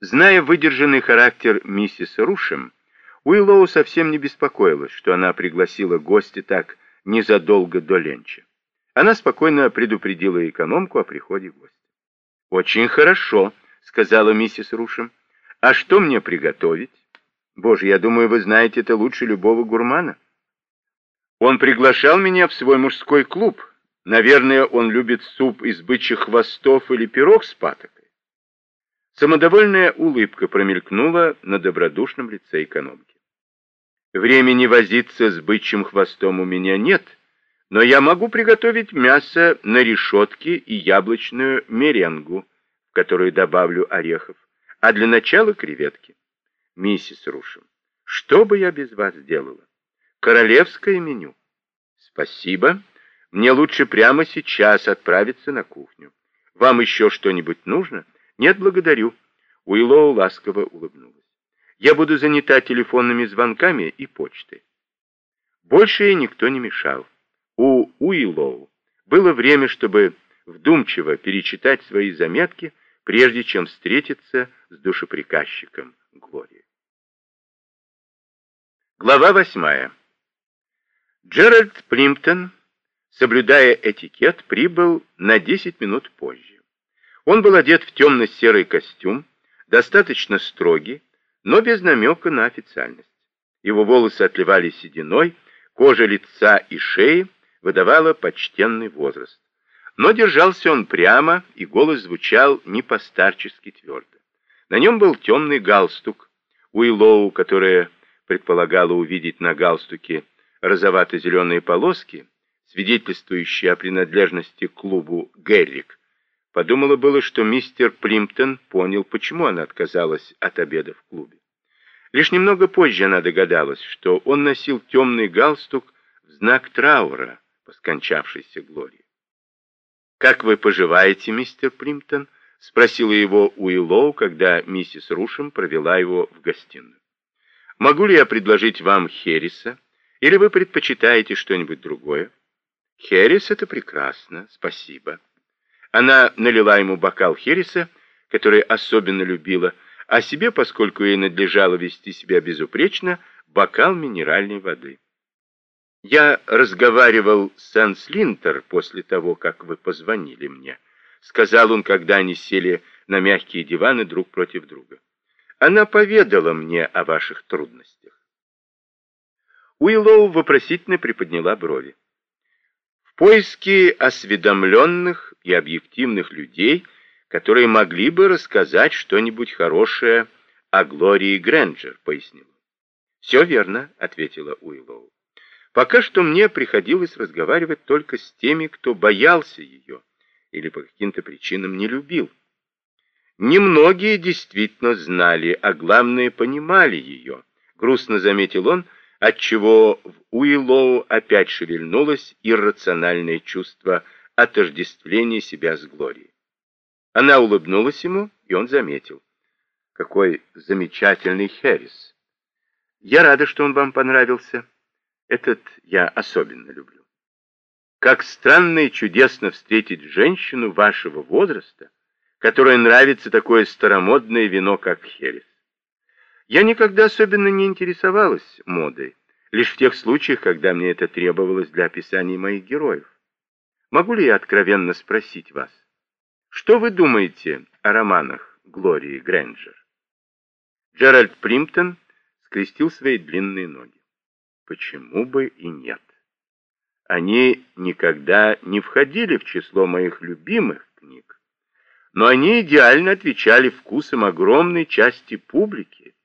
Зная выдержанный характер миссис Рушем, Уиллоу совсем не беспокоилась, что она пригласила гостя так незадолго до ленча. Она спокойно предупредила экономку о приходе гостя. «Очень хорошо», — сказала миссис Рушем. «А что мне приготовить? Боже, я думаю, вы знаете это лучше любого гурмана». Он приглашал меня в свой мужской клуб. Наверное, он любит суп из бычьих хвостов или пирог с патокой. Самодовольная улыбка промелькнула на добродушном лице экономки. Времени возиться с бычьим хвостом у меня нет, но я могу приготовить мясо на решетке и яблочную меренгу, в которую добавлю орехов, а для начала креветки. Миссис Рушем, что бы я без вас делала? Королевское меню. Спасибо. Мне лучше прямо сейчас отправиться на кухню. Вам еще что-нибудь нужно? «Нет, благодарю». Уиллоу ласково улыбнулась. «Я буду занята телефонными звонками и почтой». Больше ей никто не мешал. У Уиллоу было время, чтобы вдумчиво перечитать свои заметки, прежде чем встретиться с душеприказчиком Глории. Глава восьмая. Джеральд Плимптон, соблюдая этикет, прибыл на 10 минут позже. Он был одет в темно-серый костюм, достаточно строгий, но без намека на официальность. Его волосы отливали сединой, кожа лица и шеи выдавала почтенный возраст. Но держался он прямо, и голос звучал не постарчески твердо. На нем был темный галстук, Уиллоу, которая предполагала увидеть на галстуке розовато-зеленые полоски, свидетельствующие о принадлежности к клубу «Геррик», Подумала было, что мистер Плимптон понял, почему она отказалась от обеда в клубе. Лишь немного позже она догадалась, что он носил темный галстук в знак траура по скончавшейся Глории. «Как вы поживаете, мистер Плимптон?» — спросила его Уиллоу, когда миссис Рушем провела его в гостиную. «Могу ли я предложить вам Херриса, или вы предпочитаете что-нибудь другое?» «Херрис — это прекрасно, спасибо». Она налила ему бокал Хереса, который особенно любила, а себе, поскольку ей надлежало вести себя безупречно, бокал минеральной воды. «Я разговаривал с Сэнс Линтер после того, как вы позвонили мне», сказал он, когда они сели на мягкие диваны друг против друга. «Она поведала мне о ваших трудностях». Уиллоу вопросительно приподняла брови. Поиске осведомленных и объективных людей, которые могли бы рассказать что-нибудь хорошее о Глории Грэнджер, пояснил. «Все верно», — ответила Уиллоу. «Пока что мне приходилось разговаривать только с теми, кто боялся ее или по каким-то причинам не любил. Немногие действительно знали, а главное понимали ее», — грустно заметил он, отчего в Уиллоу опять шевельнулось иррациональное чувство отождествление себя с Глорией. Она улыбнулась ему, и он заметил. Какой замечательный Хэрис. Я рада, что он вам понравился. Этот я особенно люблю. Как странно и чудесно встретить женщину вашего возраста, которой нравится такое старомодное вино, как Херес. Я никогда особенно не интересовалась модой, лишь в тех случаях, когда мне это требовалось для описания моих героев. Могу ли я откровенно спросить вас, что вы думаете о романах Глории Грэнджер? Джеральд Примптон скрестил свои длинные ноги. Почему бы и нет? Они никогда не входили в число моих любимых книг, но они идеально отвечали вкусам огромной части публики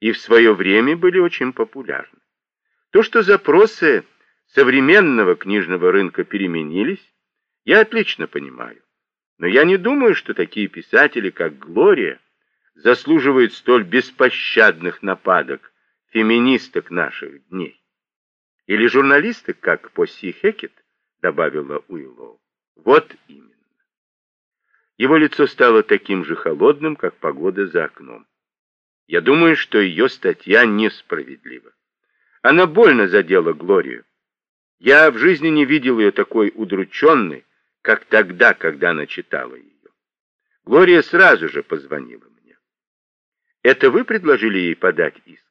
и в свое время были очень популярны. То, что запросы современного книжного рынка переменились, я отлично понимаю. Но я не думаю, что такие писатели, как Глория, заслуживают столь беспощадных нападок феминисток наших дней. Или журналисток, как Посси Хекет, добавила Уиллоу. Вот именно. Его лицо стало таким же холодным, как погода за окном. Я думаю, что ее статья несправедлива. Она больно задела Глорию. Я в жизни не видел ее такой удрученной, как тогда, когда она читала ее. Глория сразу же позвонила мне. Это вы предложили ей подать иск?